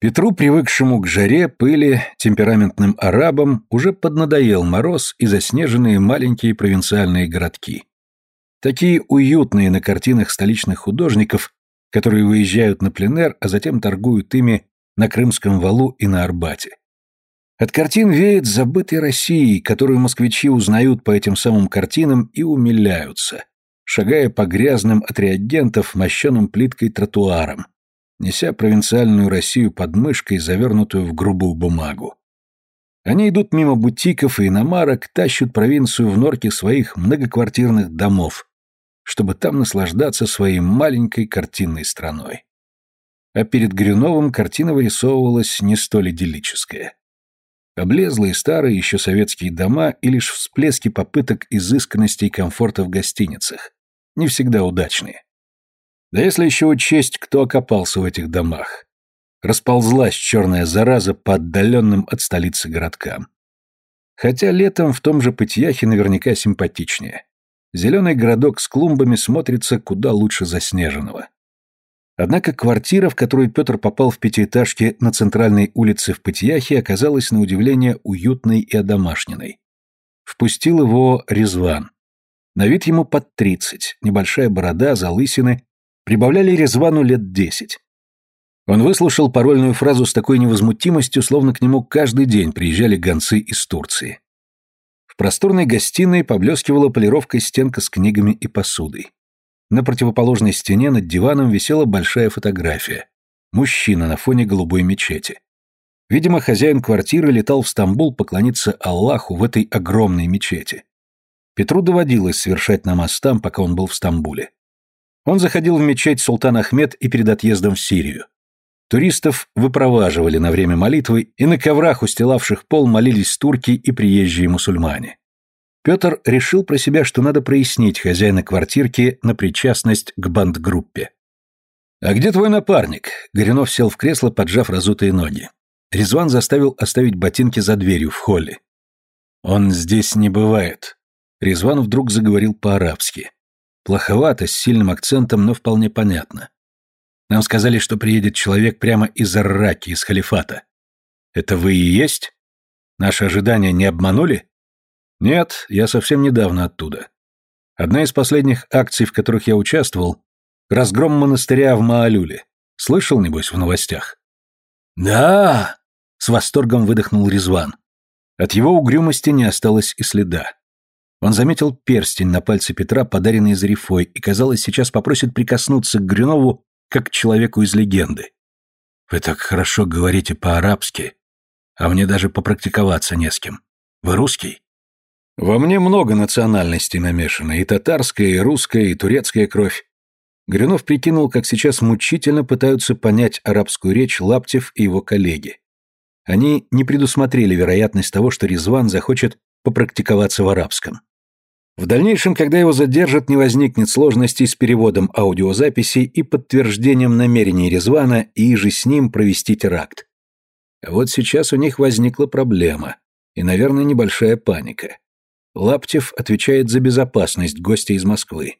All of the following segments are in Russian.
Петру, привыкшему к жаре, пыли, темпераментным арабам, уже поднадоел мороз и заснеженные маленькие провинциальные городки. Такие уютные на картинах столичных художников, которые выезжают на пленэр, а затем торгуют ими на Крымском валу и на Арбате. От картин веет забытой Россией, которую москвичи узнают по этим самым картинам и умиляются, шагая по грязным от реагентов, мощеным плиткой тротуарам, неся провинциальную Россию под мышкой, завернутую в грубую бумагу. Они идут мимо бутиков и иномарок, тащут провинцию в норке своих многоквартирных домов, чтобы там наслаждаться своей маленькой картинной страной. А перед Грюновым картина вырисовывалась не столь идиллическая. Облезлые старые еще советские дома и лишь всплески попыток изысканности и комфорта в гостиницах, не всегда удачные. Да если еще учесть, кто окопался в этих домах. Расползлась черная зараза по отдаленным от столицы городкам. Хотя летом в том же Пытьяхе наверняка симпатичнее. Зеленый городок с клумбами смотрится куда лучше заснеженного. Однако квартира, в которую Петр попал в пятиэтажке на центральной улице в Пытьяхе, оказалась на удивление уютной и одомашненной. Впустил его Резван. На вид ему под тридцать, небольшая борода, залысины прибавляли Резвану лет десять. Он выслушал парольную фразу с такой невозмутимостью, словно к нему каждый день приезжали гонцы из Турции. В просторной гостиной поблескивала полировкой стенка с книгами и посудой. На противоположной стене над диваном висела большая фотография. Мужчина на фоне голубой мечети. Видимо, хозяин квартиры летал в Стамбул поклониться Аллаху в этой огромной мечети. Петру доводилось совершать намаз там, пока он был в Стамбуле. Он заходил в мечеть Султан Ахмед и перед отъездом в Сирию. Туристов выпроваживали на время молитвы, и на коврах, устилавших пол, молились турки и приезжие мусульмане. Петр решил про себя, что надо прояснить хозяина квартирки на причастность к бандгруппе. «А где твой напарник?» Горюнов сел в кресло, поджав разутые ноги. Резван заставил оставить ботинки за дверью в холле. «Он здесь не бывает», — Резван вдруг заговорил по-арабски. Плоховато, с сильным акцентом, но вполне понятно. Нам сказали, что приедет человек прямо из Арраки, из халифата. Это вы и есть? Наши ожидания не обманули? Нет, я совсем недавно оттуда. Одна из последних акций, в которых я участвовал, разгром монастыря в Маалюле. Слышал, небось, в новостях? Да! С восторгом выдохнул Резван. От его угрюмости не осталось и следа. Он заметил перстень на пальце Петра, подаренный Зарифой, и, казалось, сейчас попросит прикоснуться к Грюнову как к человеку из легенды. «Вы так хорошо говорите по-арабски, а мне даже попрактиковаться не с кем. Вы русский?» «Во мне много национальностей намешано, и татарская, и русская, и турецкая кровь. Грюнов прикинул, как сейчас мучительно пытаются понять арабскую речь Лаптев и его коллеги. Они не предусмотрели вероятность того, что Резван захочет попрактиковаться в арабском. В дальнейшем, когда его задержат, не возникнет сложностей с переводом аудиозаписей и подтверждением намерений Резвана и же с ним провести теракт. А вот сейчас у них возникла проблема и, наверное, небольшая паника. Лаптев отвечает за безопасность гостя из Москвы.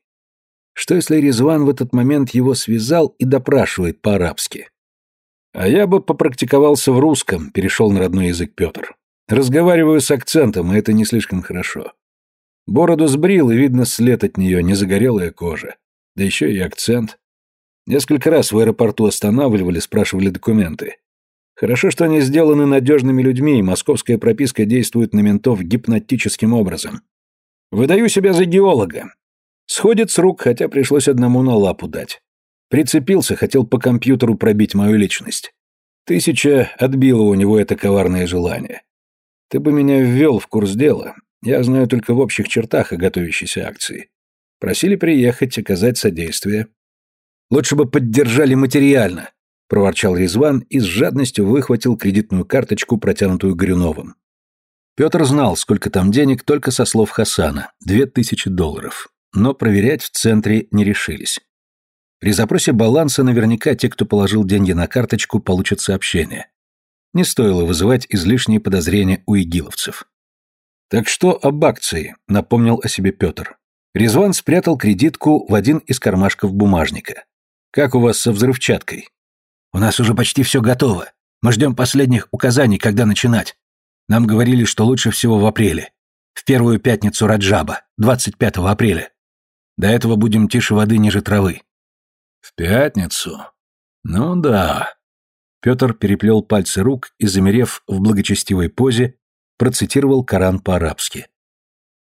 Что если Резван в этот момент его связал и допрашивает по-арабски? А я бы попрактиковался в русском, перешел на родной язык Петр. Разговариваю с акцентом, и это не слишком хорошо. Бороду сбрил, и видно след от нее, не загорелая кожа. Да еще и акцент. Несколько раз в аэропорту останавливали, спрашивали документы. Хорошо, что они сделаны надежными людьми, и московская прописка действует на ментов гипнотическим образом. Выдаю себя за геолога. Сходит с рук, хотя пришлось одному на лапу дать. Прицепился, хотел по компьютеру пробить мою личность. Тысяча отбила у него это коварное желание. Ты бы меня ввел в курс дела, я знаю только в общих чертах о готовящейся акции. Просили приехать, оказать содействие. Лучше бы поддержали материально, проворчал Резван и с жадностью выхватил кредитную карточку, протянутую Грюновым. Петр знал, сколько там денег, только со слов Хасана – две тысячи долларов. Но проверять в центре не решились. При запросе баланса наверняка те, кто положил деньги на карточку, получат сообщение. Не стоило вызывать излишние подозрения у игиловцев. «Так что об акции», — напомнил о себе Петр. Резван спрятал кредитку в один из кармашков бумажника. «Как у вас со взрывчаткой?» «У нас уже почти все готово. Мы ждем последних указаний, когда начинать. Нам говорили, что лучше всего в апреле. В первую пятницу Раджаба, 25 апреля. До этого будем тише воды ниже травы». «В пятницу? Ну да». Петр переплел пальцы рук и, замерев в благочестивой позе, процитировал Коран по-арабски.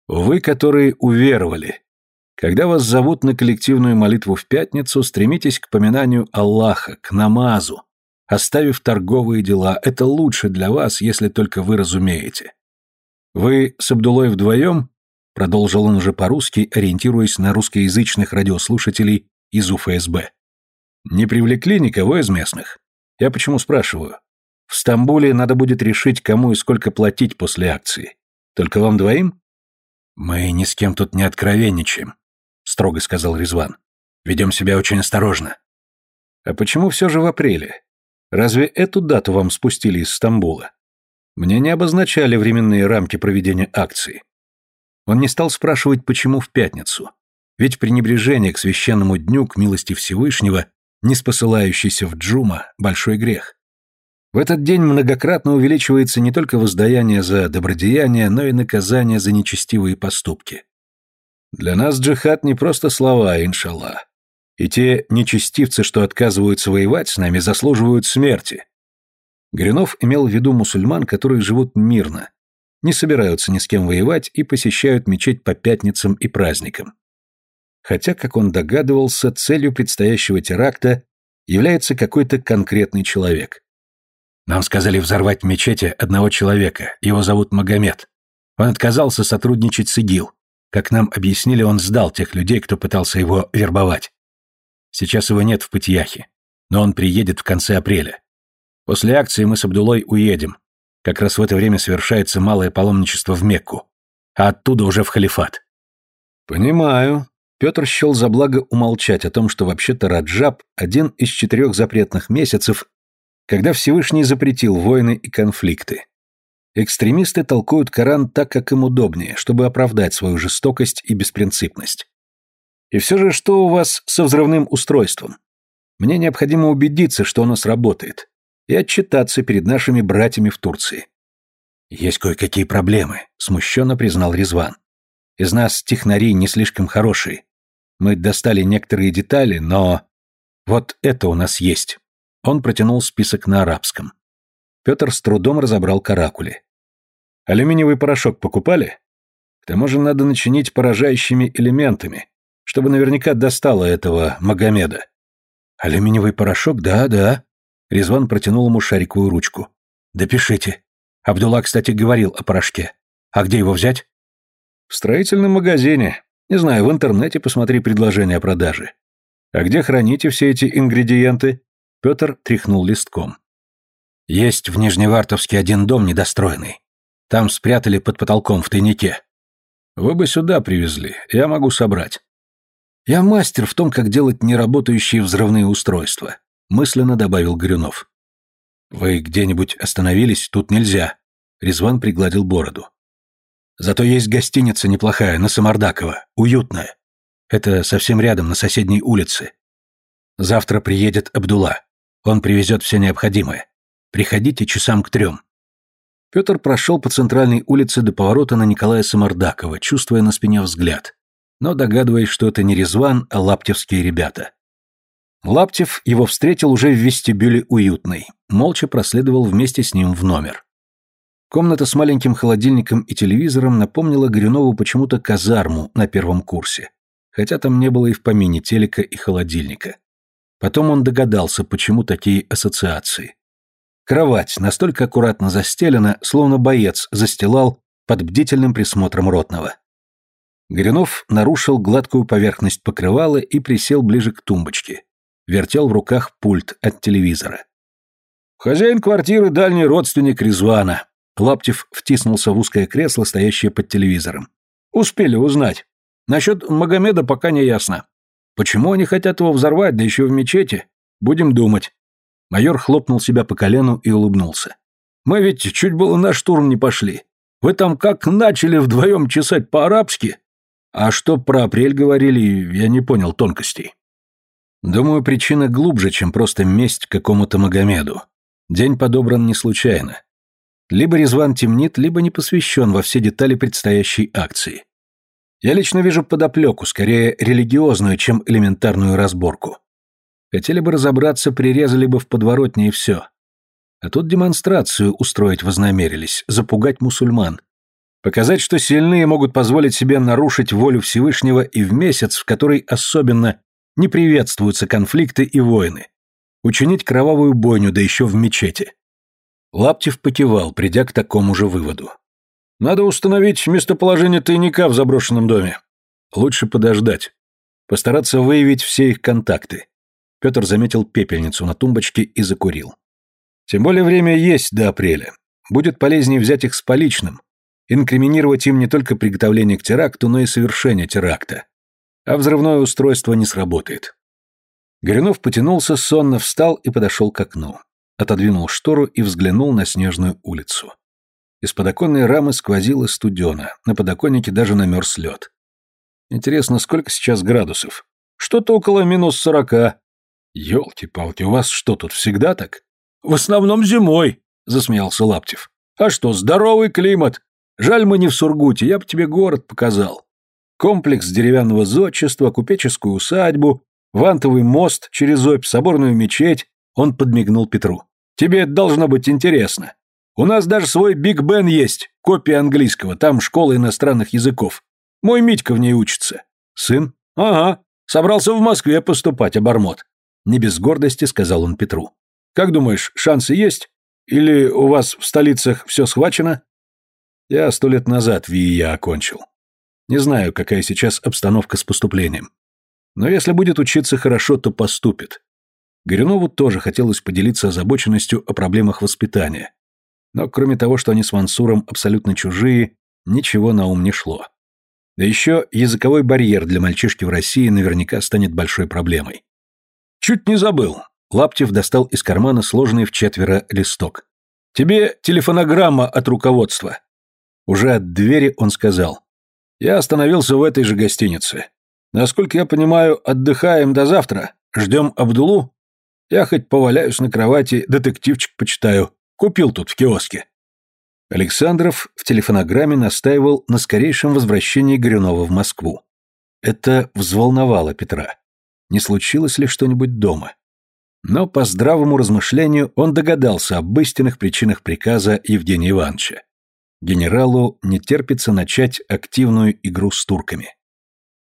«Вы, которые уверовали, когда вас зовут на коллективную молитву в пятницу, стремитесь к поминанию Аллаха, к намазу, оставив торговые дела. Это лучше для вас, если только вы разумеете. Вы с Абдулой вдвоем, продолжил он уже по-русски, ориентируясь на русскоязычных радиослушателей из УФСБ, не привлекли никого из местных. Я почему спрашиваю? В Стамбуле надо будет решить, кому и сколько платить после акции. Только вам двоим? Мы ни с кем тут не откровенничаем, строго сказал Резван. Ведем себя очень осторожно. А почему все же в апреле? Разве эту дату вам спустили из Стамбула? Мне не обозначали временные рамки проведения акции. Он не стал спрашивать, почему в пятницу. Ведь пренебрежение к священному дню, к милости Всевышнего, не спосылающийся в Джума, большой грех. В этот день многократно увеличивается не только воздаяние за добродеяние, но и наказание за нечестивые поступки. Для нас джихад не просто слова, иншалла. И те нечестивцы, что отказываются воевать с нами, заслуживают смерти. Гринов имел в виду мусульман, которые живут мирно, не собираются ни с кем воевать и посещают мечеть по пятницам и праздникам. Хотя, как он догадывался, целью предстоящего теракта является какой-то конкретный человек. Нам сказали взорвать в мечети одного человека, его зовут Магомед. Он отказался сотрудничать с ИГИЛ. Как нам объяснили, он сдал тех людей, кто пытался его вербовать. Сейчас его нет в Пытьяхе, но он приедет в конце апреля. После акции мы с Абдулой уедем. Как раз в это время совершается малое паломничество в Мекку, а оттуда уже в халифат. Понимаю. Петр счел за благо умолчать о том, что вообще-то Раджаб – один из четырех запретных месяцев, когда Всевышний запретил войны и конфликты. Экстремисты толкуют Коран так, как им удобнее, чтобы оправдать свою жестокость и беспринципность. И все же, что у вас со взрывным устройством? Мне необходимо убедиться, что оно сработает, и отчитаться перед нашими братьями в Турции. Есть кое-какие проблемы, смущенно признал Резван. Из нас технари не слишком хорошие. Мы достали некоторые детали, но вот это у нас есть. Он протянул список на арабском. Петр с трудом разобрал каракули. «Алюминиевый порошок покупали? К тому же надо начинить поражающими элементами, чтобы наверняка достало этого Магомеда». «Алюминиевый порошок, да, да». Резван протянул ему шариковую ручку. «Допишите. Абдулла, кстати, говорил о порошке. А где его взять?» «В строительном магазине. Не знаю, в интернете посмотри предложение о продаже. А где храните все эти ингредиенты?» Петр тряхнул листком. «Есть в Нижневартовске один дом недостроенный. Там спрятали под потолком в тайнике. Вы бы сюда привезли, я могу собрать». «Я мастер в том, как делать неработающие взрывные устройства», мысленно добавил Горюнов. «Вы где-нибудь остановились? Тут нельзя». Резван пригладил бороду. «Зато есть гостиница неплохая, на Самардакова, уютная. Это совсем рядом, на соседней улице. Завтра приедет Абдула. Он привезет все необходимое. Приходите часам к трем». Петр прошел по центральной улице до поворота на Николая Самардакова, чувствуя на спине взгляд, но догадываясь, что это не Резван, а лаптевские ребята. Лаптев его встретил уже в вестибюле уютный, молча проследовал вместе с ним в номер. Комната с маленьким холодильником и телевизором напомнила Горюнову почему-то казарму на первом курсе, хотя там не было и в помине телека и холодильника. Потом он догадался, почему такие ассоциации. Кровать настолько аккуратно застелена, словно боец застилал под бдительным присмотром ротного. Горюнов нарушил гладкую поверхность покрывала и присел ближе к тумбочке. Вертел в руках пульт от телевизора. «Хозяин квартиры – дальний родственник Резвана». Лаптев втиснулся в узкое кресло, стоящее под телевизором. «Успели узнать. Насчет Магомеда пока не ясно. Почему они хотят его взорвать, да еще в мечети? Будем думать. Майор хлопнул себя по колену и улыбнулся. Мы ведь чуть было на штурм не пошли. Вы там как начали вдвоем чесать по-арабски? А что про апрель говорили, я не понял тонкостей. Думаю, причина глубже, чем просто месть какому-то Магомеду. День подобран не случайно. Либо Резван темнит, либо не посвящен во все детали предстоящей акции. Я лично вижу подоплеку, скорее религиозную, чем элементарную разборку. Хотели бы разобраться, прирезали бы в подворотне и все. А тут демонстрацию устроить вознамерились, запугать мусульман. Показать, что сильные могут позволить себе нарушить волю Всевышнего и в месяц, в который особенно не приветствуются конфликты и войны. Учинить кровавую бойню, да еще в мечети. Лаптев покивал, придя к такому же выводу. Надо установить местоположение тайника в заброшенном доме. Лучше подождать. Постараться выявить все их контакты. Петр заметил пепельницу на тумбочке и закурил. Тем более время есть до апреля. Будет полезнее взять их с поличным, инкриминировать им не только приготовление к теракту, но и совершение теракта. А взрывное устройство не сработает. Горюнов потянулся, сонно встал и подошел к окну. Отодвинул штору и взглянул на снежную улицу. Из подоконной рамы сквозило студено. на подоконнике даже намерз лед. Интересно, сколько сейчас градусов? Что-то около минус сорока. Ёлки-палки, у вас что тут, всегда так? В основном зимой, засмеялся Лаптев. А что, здоровый климат. Жаль, мы не в Сургуте, я бы тебе город показал. Комплекс деревянного зодчества, купеческую усадьбу, вантовый мост через Обь, соборную мечеть. Он подмигнул Петру. Тебе это должно быть интересно. У нас даже свой Биг Бен есть, копия английского, там школа иностранных языков. Мой Митька в ней учится. Сын? Ага. Собрался в Москве поступать, обормот. Не без гордости сказал он Петру. Как думаешь, шансы есть? Или у вас в столицах все схвачено? Я сто лет назад в ВИИЯ окончил. Не знаю, какая сейчас обстановка с поступлением. Но если будет учиться хорошо, то поступит. Горюнову тоже хотелось поделиться озабоченностью о проблемах воспитания, но кроме того, что они с Мансуром абсолютно чужие, ничего на ум не шло. Да еще языковой барьер для мальчишки в России наверняка станет большой проблемой. «Чуть не забыл!» Лаптев достал из кармана сложенный в четверо листок. «Тебе телефонограмма от руководства». Уже от двери он сказал. «Я остановился в этой же гостинице. Насколько я понимаю, отдыхаем до завтра. Ждем Абдулу? Я хоть поваляюсь на кровати, детективчик почитаю. Купил тут в киоске». Александров в телефонограмме настаивал на скорейшем возвращении Горюнова в Москву. Это взволновало Петра. Не случилось ли что-нибудь дома? Но по здравому размышлению он догадался об истинных причинах приказа Евгения Ивановича. Генералу не терпится начать активную игру с турками.